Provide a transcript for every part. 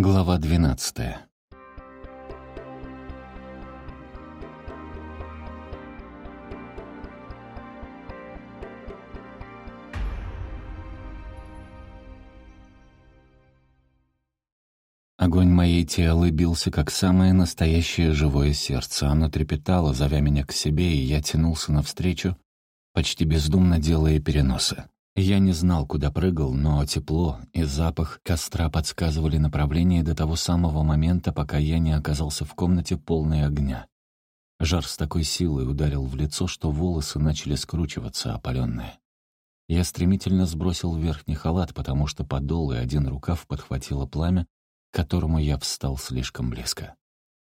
Глава двенадцатая. Огонь моей телы бился, как самое настоящее живое сердце. Оно трепетало, зовя меня к себе, и я тянулся навстречу, почти бездумно делая переносы. Я не знал, куда прыгал, но тепло и запах костра подсказывали направление до того самого момента, пока я не оказался в комнате полной огня. Жар с такой силой ударил в лицо, что волосы начали скручиваться, опаленные. Я стремительно сбросил верхний халат, потому что подол и один рукав подхватило пламя, к которому я встал слишком близко.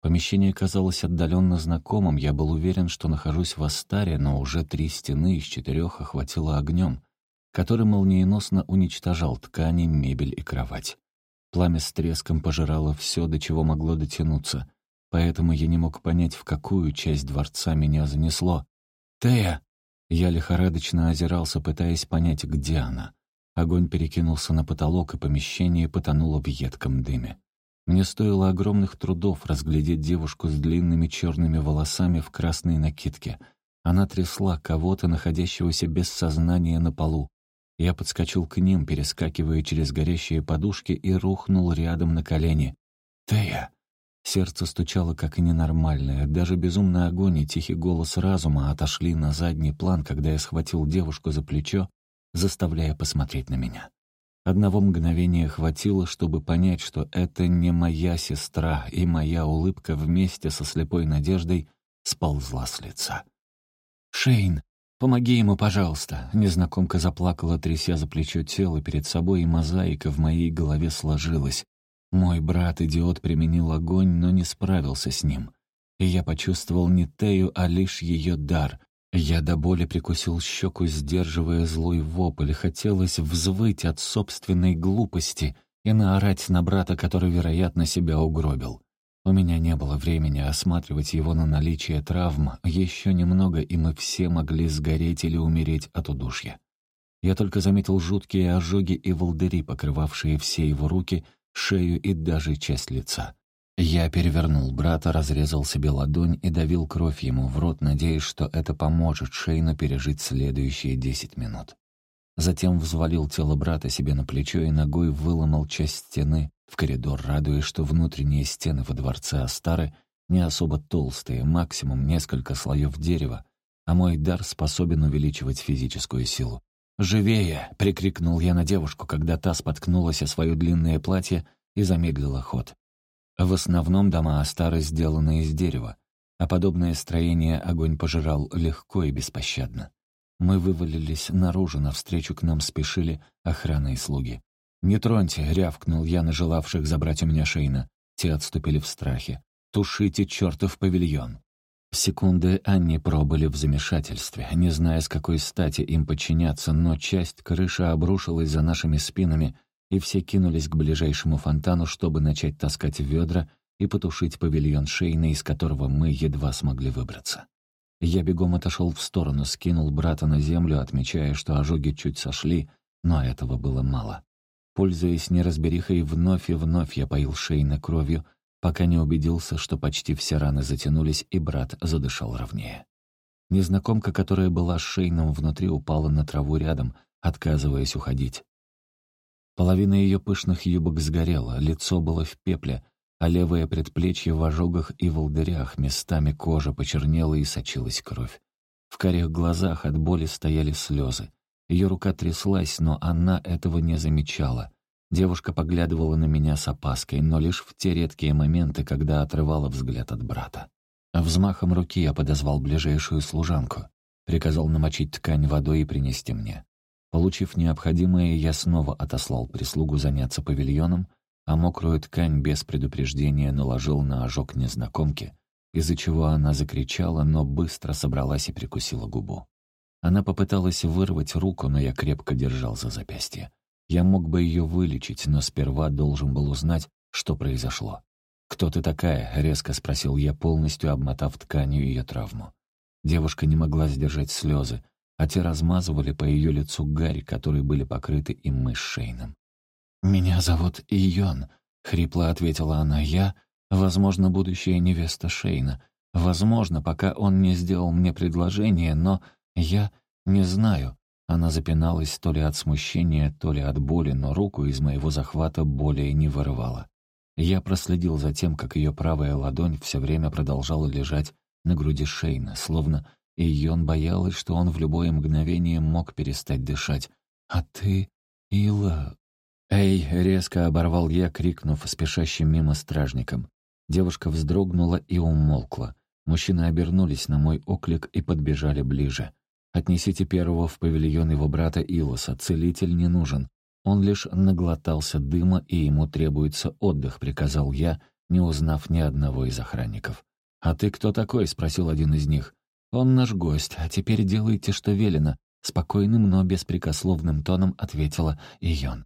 Помещение казалось отдаленно знакомым, я был уверен, что нахожусь в Астаре, но уже три стены из четырех охватило огнем — который молниеносно уничтожал ткани, мебель и кровать. Пламя с треском пожирало все, до чего могло дотянуться, поэтому я не мог понять, в какую часть дворца меня занесло. «Тея!» Я лихорадочно озирался, пытаясь понять, где она. Огонь перекинулся на потолок, и помещение потонуло в едком дыме. Мне стоило огромных трудов разглядеть девушку с длинными черными волосами в красной накидке. Она трясла кого-то, находящегося без сознания на полу. Я подскочил к ним, перескакивая через горящие подушки, и рухнул рядом на колени. «Тея!» Сердце стучало как и ненормальное. Даже безумный огонь и тихий голос разума отошли на задний план, когда я схватил девушку за плечо, заставляя посмотреть на меня. Одного мгновения хватило, чтобы понять, что это не моя сестра, и моя улыбка вместе со слепой надеждой сползла с лица. «Шейн!» «Помоги ему, пожалуйста!» Незнакомка заплакала, тряся за плечо тело перед собой, и мозаика в моей голове сложилась. Мой брат-идиот применил огонь, но не справился с ним. И я почувствовал не Тею, а лишь ее дар. Я до боли прикусил щеку, сдерживая злой вопль. Хотелось взвыть от собственной глупости и наорать на брата, который, вероятно, себя угробил. У меня не было времени осматривать его на наличие травм, еще немного, и мы все могли сгореть или умереть от удушья. Я только заметил жуткие ожоги и волдыри, покрывавшие все его руки, шею и даже часть лица. Я перевернул брата, разрезал себе ладонь и давил кровь ему в рот, надеясь, что это поможет Шейну пережить следующие десять минут. Затем взвалил тело брата себе на плечо и ногой выломал часть стены в коридор, радуясь, что внутренние стены во дворце Астары не особо толстые, максимум несколько слоев дерева, а мой дар способен увеличивать физическую силу. «Живее!» — прикрикнул я на девушку, когда та споткнулась о свое длинное платье и замедлила ход. В основном дома Астары сделаны из дерева, а подобное строение огонь пожирал легко и беспощадно. Мы вывалились наружу, навстречу к нам спешили охрана и слуги. «Не троньте!» — рявкнул я на желавших забрать у меня Шейна. Те отступили в страхе. «Тушите чертов павильон!» Секунды они пробыли в замешательстве, не зная, с какой стати им подчиняться, но часть крыши обрушилась за нашими спинами, и все кинулись к ближайшему фонтану, чтобы начать таскать ведра и потушить павильон Шейна, из которого мы едва смогли выбраться. Я бегом отошел в сторону, скинул брата на землю, отмечая, что ожоги чуть сошли, но этого было мало. Пользуясь неразберихой, вновь и вновь я поил Шейна кровью, пока не убедился, что почти все раны затянулись, и брат задышал ровнее. Незнакомка, которая была с Шейном внутри, упала на траву рядом, отказываясь уходить. Половина ее пышных юбок сгорела, лицо было в пепле, а левое предплечье в ожогах и волдырях, местами кожа почернела и сочилась кровь. В карих глазах от боли стояли слезы. Ее рука тряслась, но она этого не замечала. Девушка поглядывала на меня с опаской, но лишь в те редкие моменты, когда отрывала взгляд от брата. Взмахом руки я подозвал ближайшую служанку. Приказал намочить ткань водой и принести мне. Получив необходимое, я снова отослал прислугу заняться павильоном, а мокрую ткань без предупреждения наложил на ожог незнакомки, из-за чего она закричала, но быстро собралась и прикусила губу. Она попыталась вырвать руку, но я крепко держал за запястье. Я мог бы ее вылечить, но сперва должен был узнать, что произошло. «Кто ты такая?» — резко спросил я, полностью обмотав тканью ее травму. Девушка не могла сдержать слезы, а те размазывали по ее лицу гарь, которые были покрыты им мы с Шейном. «Меня зовут Ион», — хрипло ответила она. «Я, возможно, будущая невеста Шейна. Возможно, пока он не сделал мне предложение, но я не знаю». Она запиналась то ли от смущения, то ли от боли, но руку из моего захвата более не вырывала. Я проследил за тем, как ее правая ладонь все время продолжала лежать на груди Шейна, словно Ион боялась, что он в любое мгновение мог перестать дышать. «А ты, Ила...» «Эй!» — резко оборвал я, крикнув спешащим мимо стражникам. Девушка вздрогнула и умолкла. Мужчины обернулись на мой оклик и подбежали ближе. «Отнесите первого в павильон его брата Илоса. Целитель не нужен. Он лишь наглотался дыма, и ему требуется отдых», — приказал я, не узнав ни одного из охранников. «А ты кто такой?» — спросил один из них. «Он наш гость, а теперь делайте, что велено», — спокойным, но беспрекословным тоном ответила Ион.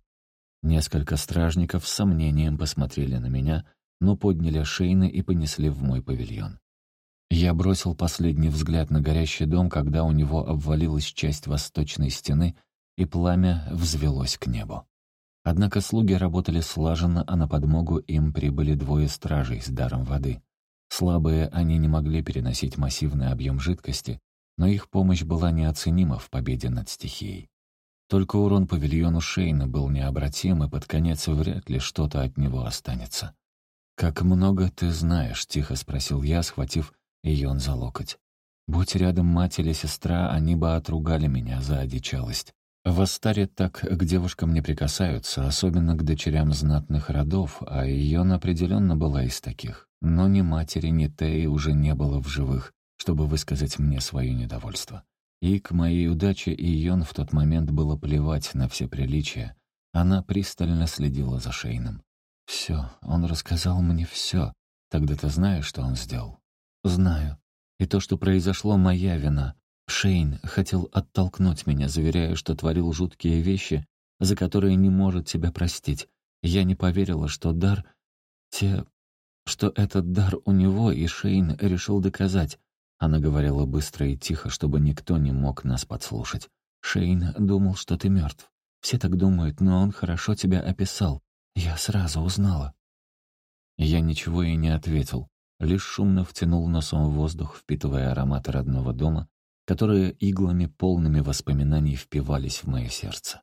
Несколько стражников с сомнением посмотрели на меня, но подняли шейны и понесли в мой павильон. Я бросил последний взгляд на горящий дом, когда у него обвалилась часть восточной стены, и пламя взвелось к небу. Однако слуги работали слаженно, а на подмогу им прибыли двое стражей с даром воды. Слабые они не могли переносить массивный объем жидкости, но их помощь была неоценима в победе над стихией. Только урон павильону Шейна был необратим, и под конец вряд ли что-то от него останется. «Как много ты знаешь?» — тихо спросил я, схватив Ион за локоть. «Будь рядом мать или сестра, они бы отругали меня за одичалость. В Астаре так к девушкам не прикасаются, особенно к дочерям знатных родов, а Ион определенно была из таких. Но ни матери, ни Теи уже не было в живых, чтобы высказать мне свое недовольство. И к моей удаче Ион в тот момент было плевать на все приличия. Она пристально следила за Шейном. «Все, он рассказал мне все. Тогда ты знаешь, что он сделал?» «Знаю. И то, что произошло, моя вина. Шейн хотел оттолкнуть меня, заверяя, что творил жуткие вещи, за которые не может себя простить. Я не поверила, что дар... Те... что этот дар у него, и Шейн решил доказать. Она говорила быстро и тихо, чтобы никто не мог нас подслушать. «Шейн думал, что ты мертв. Все так думают, но он хорошо тебя описал. Я сразу узнала». Я ничего и не ответил, лишь шумно втянул носом в воздух, впитывая ароматы родного дома, которые иглами полными воспоминаний впивались в мое сердце.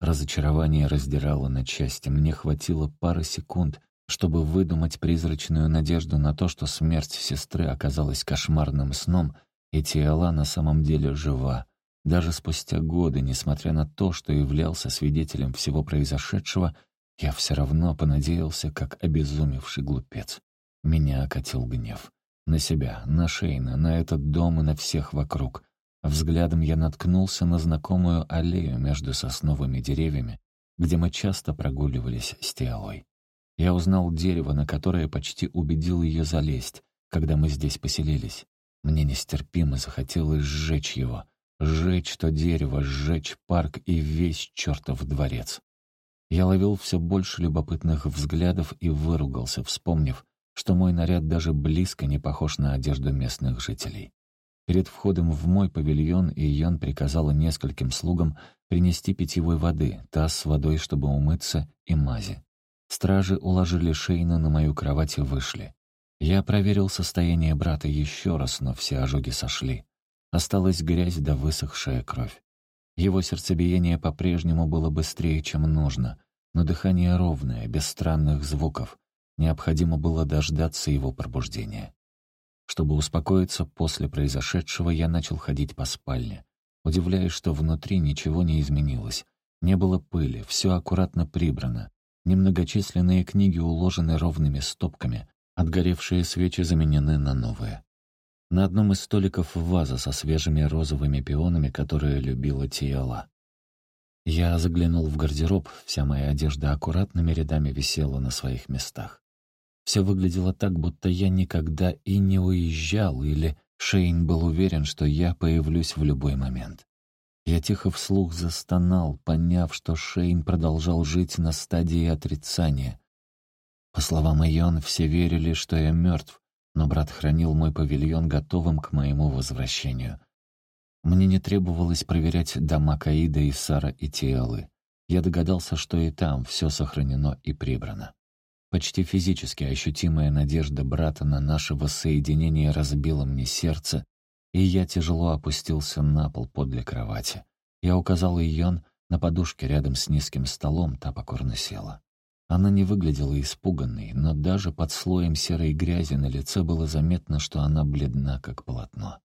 Разочарование раздирало на части, мне хватило пары секунд, чтобы выдумать призрачную надежду на то, что смерть сестры оказалась кошмарным сном, и Тиала на самом деле жива. Даже спустя годы, несмотря на то, что являлся свидетелем всего произошедшего, я все равно понадеялся, как обезумевший глупец. Меня окатил гнев. На себя, на Шейна, на этот дом и на всех вокруг. Взглядом я наткнулся на знакомую аллею между сосновыми деревьями, где мы часто прогуливались с Тиалой. Я узнал дерево, на которое почти убедил ее залезть, когда мы здесь поселились. Мне нестерпимо захотелось сжечь его. Сжечь то дерево, сжечь парк и весь чертов дворец. Я ловил все больше любопытных взглядов и выругался, вспомнив, что мой наряд даже близко не похож на одежду местных жителей. Перед входом в мой павильон Ион приказала нескольким слугам принести питьевой воды, таз с водой, чтобы умыться, и мази. Стражи уложили Шейна на мою кровать и вышли. Я проверил состояние брата еще раз, но все ожоги сошли. Осталась грязь да высохшая кровь. Его сердцебиение по-прежнему было быстрее, чем нужно, но дыхание ровное, без странных звуков. Необходимо было дождаться его пробуждения. Чтобы успокоиться после произошедшего, я начал ходить по спальне, удивляясь, что внутри ничего не изменилось. Не было пыли, все аккуратно прибрано. Немногочисленные книги уложены ровными стопками, отгоревшие свечи заменены на новые. На одном из столиков ваза со свежими розовыми пионами, которые любила Тиала. Я заглянул в гардероб, вся моя одежда аккуратными рядами висела на своих местах. Все выглядело так, будто я никогда и не уезжал, или Шейн был уверен, что я появлюсь в любой момент. Я тихо вслух застонал, поняв, что Шейн продолжал жить на стадии отрицания. По словам Ион, все верили, что я мертв, но брат хранил мой павильон готовым к моему возвращению. Мне не требовалось проверять дома Каида и Сара и Тиэлы. Я догадался, что и там все сохранено и прибрано. Почти физически ощутимая надежда брата на наше воссоединение разбила мне сердце, и я тяжело опустился на пол подле кровати. Я указал Ион на подушке рядом с низким столом, та покорно села. Она не выглядела испуганной, но даже под слоем серой грязи на лице было заметно, что она бледна, как полотно.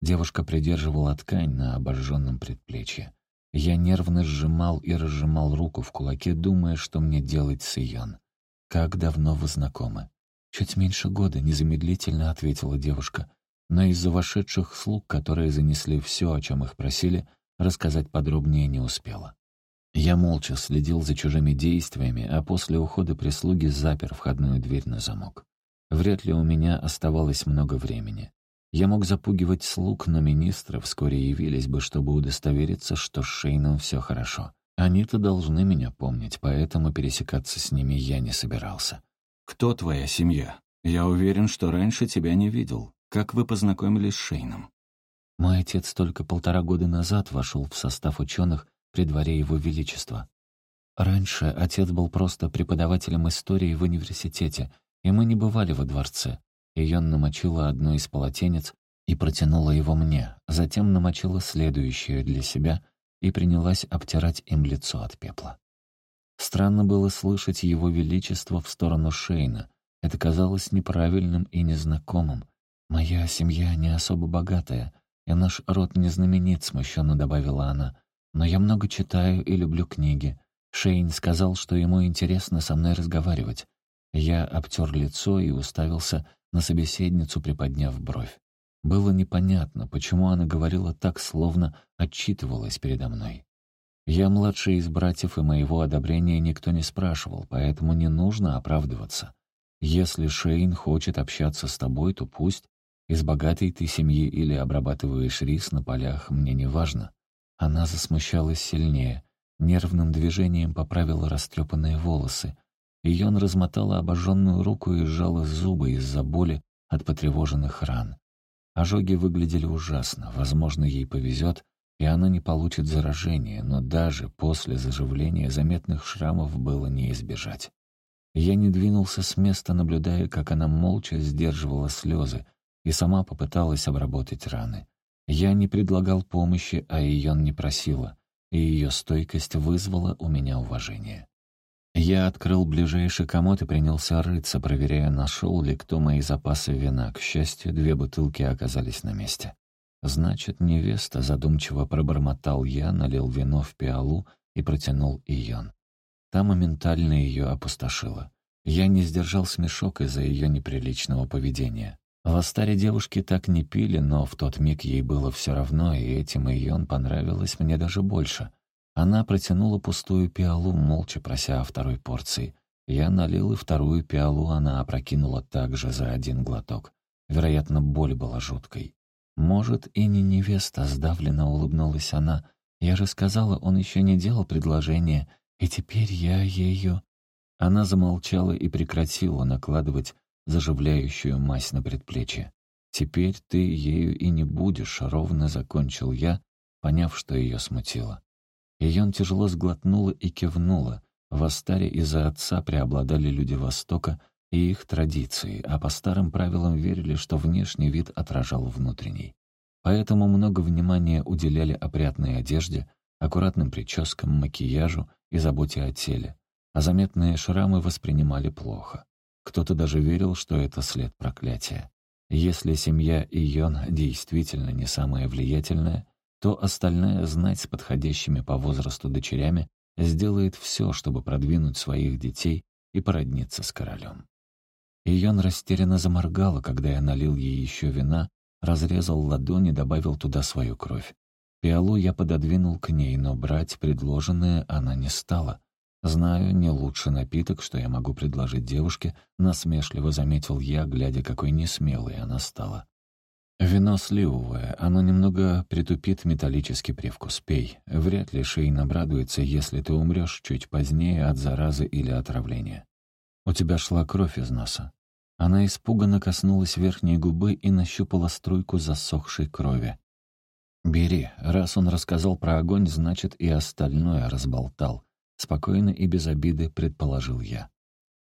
Девушка придерживала ткань на обожженном предплечье. Я нервно сжимал и разжимал руку в кулаке, думая, что мне делать с Ион. «Как давно вы знакомы?» «Чуть меньше года», — незамедлительно ответила девушка. Но из-за вошедших слуг, которые занесли все, о чем их просили, рассказать подробнее не успела. Я молча следил за чужими действиями, а после ухода прислуги запер входную дверь на замок. Вряд ли у меня оставалось много времени. Я мог запугивать слуг, но министры вскоре явились бы, чтобы удостовериться, что с Шейном все хорошо. Они-то должны меня помнить, поэтому пересекаться с ними я не собирался. «Кто твоя семья? Я уверен, что раньше тебя не видел. Как вы познакомились с Шейном?» Мой отец только полтора года назад вошел в состав ученых при дворе Его Величества. Раньше отец был просто преподавателем истории в университете, и мы не бывали во дворце. Ее намочила одно из полотенец и протянула его мне, затем намочила следующее для себя и принялась обтирать им лицо от пепла. Странно было слышать его величество в сторону Шейна. Это казалось неправильным и незнакомым. «Моя семья не особо богатая, и наш род не знаменит», — смущенно добавила она. «Но я много читаю и люблю книги. Шейн сказал, что ему интересно со мной разговаривать. Я обтер лицо и уставился на собеседницу, приподняв бровь. Было непонятно, почему она говорила так, словно отчитывалась передо мной. Я младший из братьев, и моего одобрения никто не спрашивал, поэтому не нужно оправдываться. Если Шейн хочет общаться с тобой, то пусть. Из богатой ты семьи или обрабатываешь рис на полях, мне не важно. Она засмущалась сильнее, нервным движением поправила растрепанные волосы. Ион размотала обожженную руку и сжала зубы из-за боли от потревоженных ран. Ожоги выглядели ужасно, возможно, ей повезет, и она не получит заражение, но даже после заживления заметных шрамов было не избежать. Я не двинулся с места, наблюдая, как она молча сдерживала слезы и сама попыталась обработать раны. Я не предлагал помощи, а ее не просила, и ее стойкость вызвала у меня уважение. Я открыл ближайший комод и принялся рыться, проверяя, нашел ли кто мои запасы вина. К счастью, две бутылки оказались на месте. «Значит, невеста», — задумчиво пробормотал я, налил вино в пиалу и протянул Ион. Та моментально ее опустошила. Я не сдержал смешок из-за ее неприличного поведения. В Астаре девушки так не пили, но в тот миг ей было все равно, и этим Ион понравилось мне даже больше — она протянула пустую пиалу, молча прося о второй порции. Я налил и вторую пиалу она опрокинула также за один глоток. Вероятно, боль была жуткой. «Может, и не невеста», — сдавленно улыбнулась она. «Я же сказала, он еще не делал предложение, и теперь я ею...» Она замолчала и прекратила накладывать заживляющую мазь на предплечье. «Теперь ты ею и не будешь», — ровно закончил я, поняв, что ее смутило. Ион тяжело сглотнула и кивнула. В Астаре из-за отца преобладали люди Востока и их традиции, а по старым правилам верили, что внешний вид отражал внутренний. Поэтому много внимания уделяли опрятной одежде, аккуратным прическам, макияжу и заботе о теле, а заметные шрамы воспринимали плохо. Кто-то даже верил, что это след проклятия. Если семья Ион действительно не самая влиятельная, то остальная знать с подходящими по возрасту дочерями сделает все, чтобы продвинуть своих детей и породниться с королем. Ион растерянно заморгала, когда я налил ей еще вина, разрезал ладони, и добавил туда свою кровь. Пиалу я пододвинул к ней, но брать предложенное она не стала. Знаю, не лучший напиток, что я могу предложить девушке, насмешливо заметил я, глядя, какой несмелой она стала. Вино сливовое, оно немного притупит металлический привкус. Пей. Вряд ли Шейн обрадуется, если ты умрешь чуть позднее от заразы или отравления. У тебя шла кровь из носа. Она испуганно коснулась верхней губы и нащупала струйку засохшей крови. «Бери. Раз он рассказал про огонь, значит, и остальное разболтал». Спокойно и без обиды предположил я.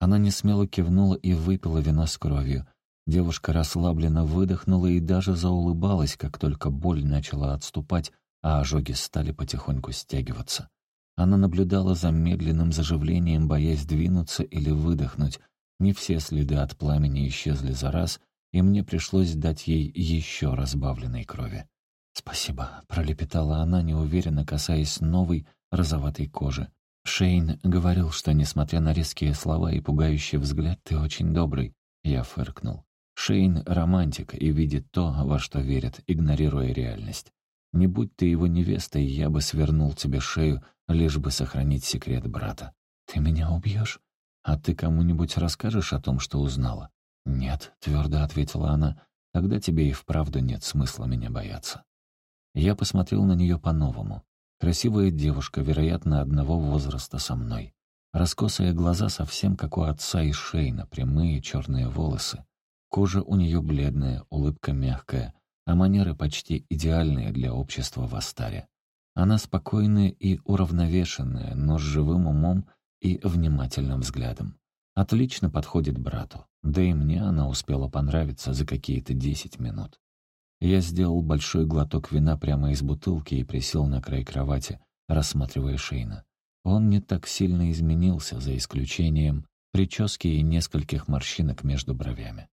Она несмело кивнула и выпила вино с кровью. Девушка расслабленно выдохнула и даже заулыбалась, как только боль начала отступать, а ожоги стали потихоньку стягиваться. Она наблюдала за медленным заживлением, боясь двинуться или выдохнуть. Не все следы от пламени исчезли за раз, и мне пришлось дать ей еще разбавленной крови. «Спасибо», — пролепетала она, неуверенно касаясь новой розоватой кожи. Шейн говорил, что, несмотря на резкие слова и пугающий взгляд, ты очень добрый. Я фыркнул. Шейн — романтик и видит то, во что верит, игнорируя реальность. Не будь ты его невестой, я бы свернул тебе шею, лишь бы сохранить секрет брата. Ты меня убьешь? А ты кому-нибудь расскажешь о том, что узнала? Нет, твердо ответила она. Тогда тебе и вправду нет смысла меня бояться. Я посмотрел на нее по-новому. Красивая девушка, вероятно, одного возраста со мной. Раскосые глаза совсем как у отца и Шейна, прямые черные волосы. Кожа у нее бледная, улыбка мягкая, а манеры почти идеальные для общества в Астаре. Она спокойная и уравновешенная, но с живым умом и внимательным взглядом. Отлично подходит брату, да и мне она успела понравиться за какие-то десять минут. Я сделал большой глоток вина прямо из бутылки и присел на край кровати, рассматривая Шейна. Он не так сильно изменился, за исключением прически и нескольких морщинок между бровями.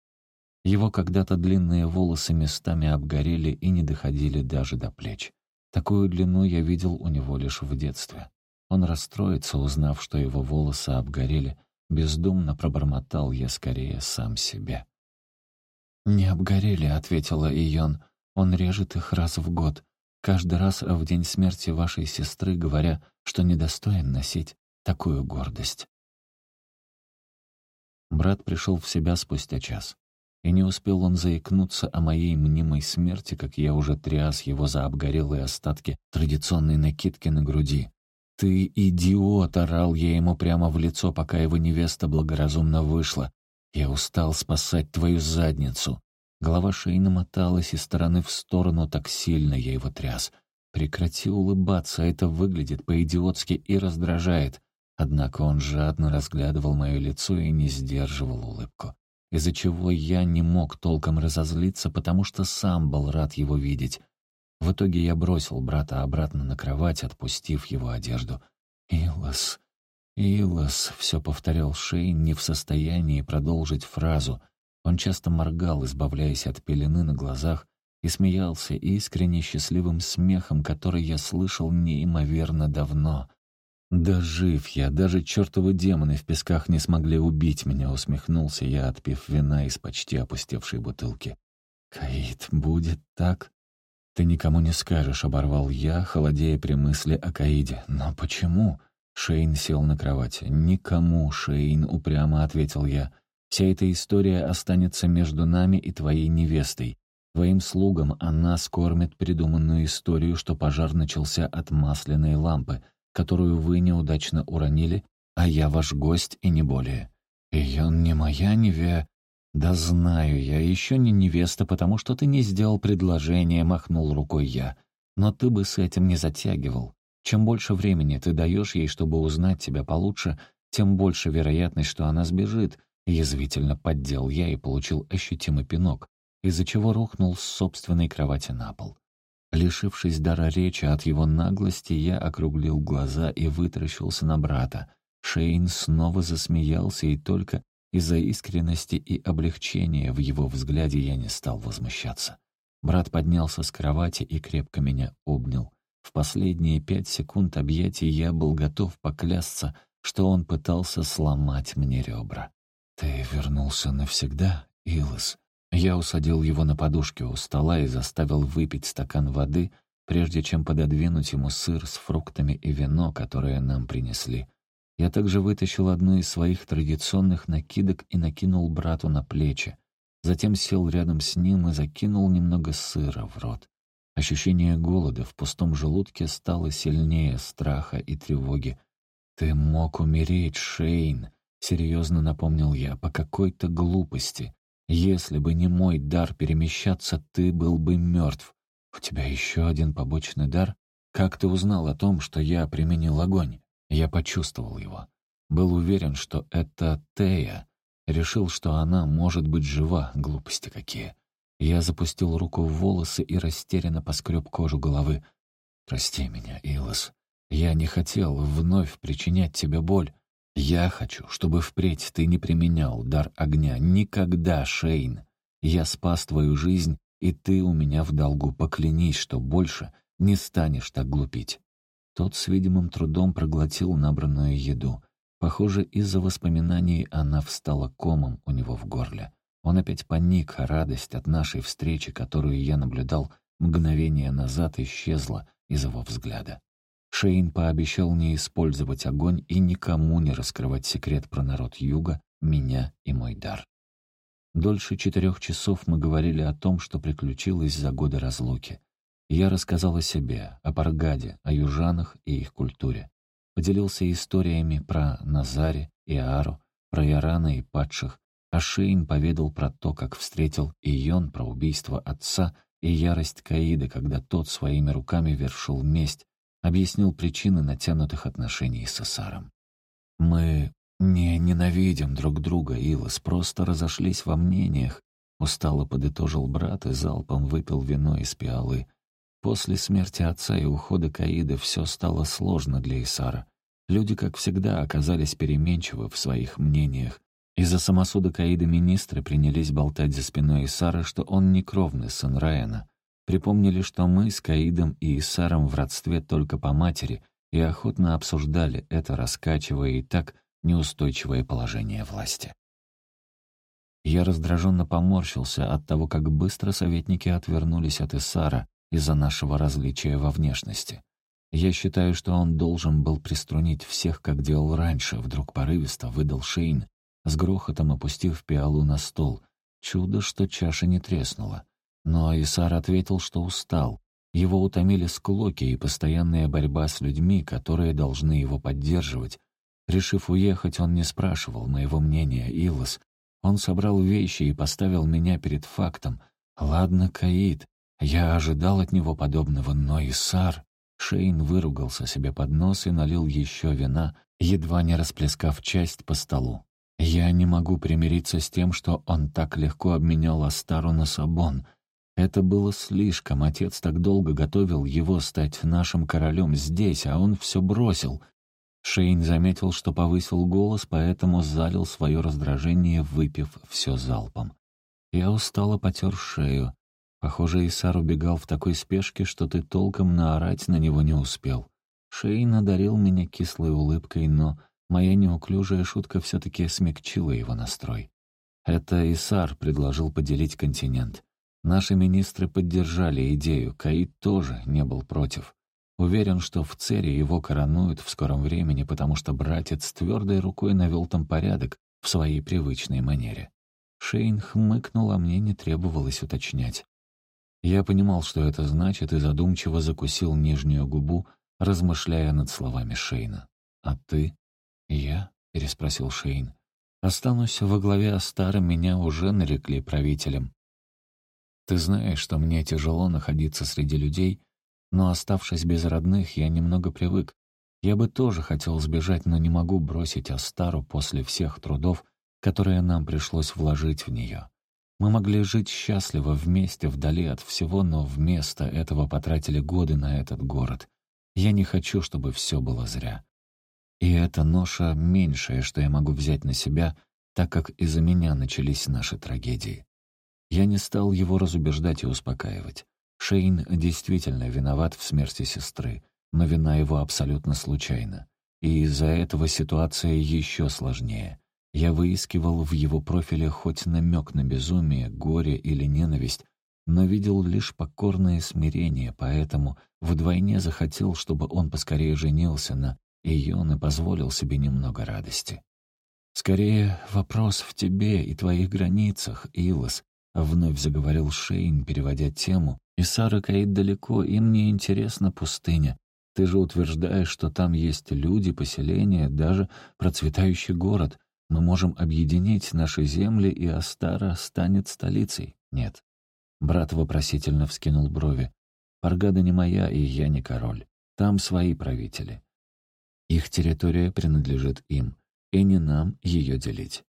Его когда-то длинные волосы местами обгорели и не доходили даже до плеч. Такую длину я видел у него лишь в детстве. Он расстроится, узнав, что его волосы обгорели. Бездумно пробормотал я скорее сам себе. «Не обгорели», — ответила Ион. «Он режет их раз в год. Каждый раз в день смерти вашей сестры, говоря, что недостоин носить такую гордость». Брат пришел в себя спустя час. И не успел он заикнуться о моей мнимой смерти, как я уже тряс его за обгорелые остатки традиционной накидки на груди. «Ты идиот!» — орал я ему прямо в лицо, пока его невеста благоразумно вышла. «Я устал спасать твою задницу!» Голова Шейна моталась из стороны в сторону, так сильно я его тряс. «Прекрати улыбаться, это выглядит по-идиотски и раздражает». Однако он жадно разглядывал мое лицо и не сдерживал улыбку из-за чего я не мог толком разозлиться, потому что сам был рад его видеть. В итоге я бросил брата обратно на кровать, отпустив его одежду. «Илос, Илос», — все повторял Шейн, не в состоянии продолжить фразу. Он часто моргал, избавляясь от пелены на глазах, и смеялся искренне счастливым смехом, который я слышал неимоверно давно. «Да жив я, даже чертовы демоны в песках не смогли убить меня», — усмехнулся я, отпив вина из почти опустевшей бутылки. «Каид, будет так?» «Ты никому не скажешь», — оборвал я, холодея при мысли о Каиде. «Но почему?» Шейн сел на кровати. «Никому, Шейн», — упрямо ответил я. «Вся эта история останется между нами и твоей невестой. Твоим слугам она скормит придуманную историю, что пожар начался от масляной лампы которую вы неудачно уронили, а я ваш гость и не более. И он не моя неве... Да знаю я, еще не невеста, потому что ты не сделал предложение, махнул рукой я. Но ты бы с этим не затягивал. Чем больше времени ты даешь ей, чтобы узнать тебя получше, тем больше вероятность, что она сбежит. Язвительно поддел я и получил ощутимый пинок, из-за чего рухнул с собственной кровати на пол. Лишившись дара речи от его наглости, я округлил глаза и вытаращился на брата. Шейн снова засмеялся, и только из-за искренности и облегчения в его взгляде я не стал возмущаться. Брат поднялся с кровати и крепко меня обнял. В последние пять секунд объятий я был готов поклясться, что он пытался сломать мне ребра. «Ты вернулся навсегда, Илос?» Я усадил его на подушке у стола и заставил выпить стакан воды, прежде чем пододвинуть ему сыр с фруктами и вино, которое нам принесли. Я также вытащил одну из своих традиционных накидок и накинул брату на плечи. Затем сел рядом с ним и закинул немного сыра в рот. Ощущение голода в пустом желудке стало сильнее страха и тревоги. «Ты мог умереть, Шейн», — серьезно напомнил я, — «по какой-то глупости. Если бы не мой дар перемещаться, ты был бы мертв. У тебя еще один побочный дар? Как ты узнал о том, что я применил огонь? Я почувствовал его. Был уверен, что это Тея. Решил, что она может быть жива. Глупости какие. Я запустил руку в волосы и растерянно поскреб кожу головы. «Прости меня, Илос. Я не хотел вновь причинять тебе боль. Я хочу, чтобы впредь ты не применял дар огня. Никогда, Шейн. Я спас твою жизнь, и ты у меня в долгу. Поклянись, что больше не станешь так глупить». Тот с видимым трудом проглотил набранную еду. Похоже, из-за воспоминаний она встала комом у него в горле. Он опять паник, а радость от нашей встречи, которую я наблюдал мгновение назад, исчезла из его взгляда. Шейн пообещал не использовать огонь и никому не раскрывать секрет про народ Юга, меня и мой дар. Дольше четырех часов мы говорили о том, что приключилось за годы разлуки. Я рассказал о себе, о Паргаде, о южанах и их культуре. Поделился историями про Назаре и Ару, про Ярана и падших, а Шейн поведал про то, как встретил Ион, про убийство отца и ярость Каида, когда тот своими руками вершил месть, объяснил причины натянутых отношений с Исаром. «Мы не ненавидим друг друга, Илос, просто разошлись во мнениях», устало подытожил брат и залпом выпил вино из пиалы. После смерти отца и ухода Каида все стало сложно для Исара. Люди, как всегда, оказались переменчивы в своих мнениях. Из-за самосуда Каида министры принялись болтать за спиной Исара, что он не кровный сын Раэна. Припомнили, что мы с Каидом и Исаром в родстве только по матери, и охотно обсуждали это, раскачивая и так неустойчивое положение власти. Я раздраженно поморщился от того, как быстро советники отвернулись от Исара из-за нашего различия во внешности. Я считаю, что он должен был приструнить всех, как делал раньше, вдруг порывисто выдал Шейн, с грохотом опустив пиалу на стол. Чудо, что чаша не треснула. Но Исар ответил, что устал. Его утомили склоки и постоянная борьба с людьми, которые должны его поддерживать. Решив уехать, он не спрашивал моего мнения, Илос. Он собрал вещи и поставил меня перед фактом. «Ладно, Каид, я ожидал от него подобного, но Исар...» Шейн выругался себе под нос и налил еще вина, едва не расплескав часть по столу. «Я не могу примириться с тем, что он так легко обменял Астару на Сабон», это было слишком. Отец так долго готовил его стать нашим королем здесь, а он все бросил. Шейн заметил, что повысил голос, поэтому залил свое раздражение, выпив все залпом. Я устало потер шею. Похоже, Исар убегал в такой спешке, что ты толком наорать на него не успел. Шейн одарил меня кислой улыбкой, но моя неуклюжая шутка все-таки смягчила его настрой. Это Исар предложил поделить континент. Наши министры поддержали идею, Каид тоже не был против. Уверен, что в Цере его коронуют в скором времени, потому что братец твердой рукой навел там порядок в своей привычной манере. Шейн хмыкнул, а мне не требовалось уточнять. Я понимал, что это значит, и задумчиво закусил нижнюю губу, размышляя над словами Шейна. «А ты?» «Я?» — переспросил Шейн. «Останусь во главе Астара, меня уже нарекли правителем. Ты знаешь, что мне тяжело находиться среди людей, но, оставшись без родных, я немного привык. Я бы тоже хотел сбежать, но не могу бросить Астару после всех трудов, которые нам пришлось вложить в нее. Мы могли жить счастливо вместе, вдали от всего, но вместо этого потратили годы на этот город. Я не хочу, чтобы все было зря. И эта ноша меньшее, что я могу взять на себя, так как из-за меня начались наши трагедии. Я не стал его разубеждать и успокаивать. Шейн действительно виноват в смерти сестры, но вина его абсолютно случайна. И из-за этого ситуация еще сложнее. Я выискивал в его профиле хоть намек на безумие, горе или ненависть, но видел лишь покорное смирение, поэтому вдвойне захотел, чтобы он поскорее женился на И позволил себе немного радости. «Скорее, вопрос в тебе и твоих границах, Илос», — вновь заговорил Шейн, переводя тему. «И Сара Каид далеко, им не интересна пустыня. Ты же утверждаешь, что там есть люди, поселения, даже процветающий город. Мы можем объединить наши земли, и Астара станет столицей. Нет». Брат вопросительно вскинул брови. «Паргада не моя, и я не король. Там свои правители. Их территория принадлежит им. и не нам ее делить.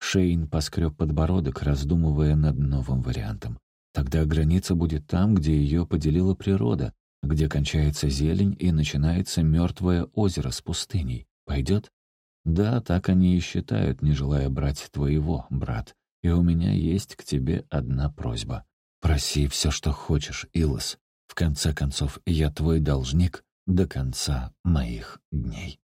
Шейн поскреб подбородок, раздумывая над новым вариантом. Тогда граница будет там, где ее поделила природа, где кончается зелень и начинается мертвое озеро с пустыней. Пойдет? Да, так они и считают, не желая брать твоего, брат. И у меня есть к тебе одна просьба. Проси все, что хочешь, Илос. В конце концов, я твой должник до конца моих дней.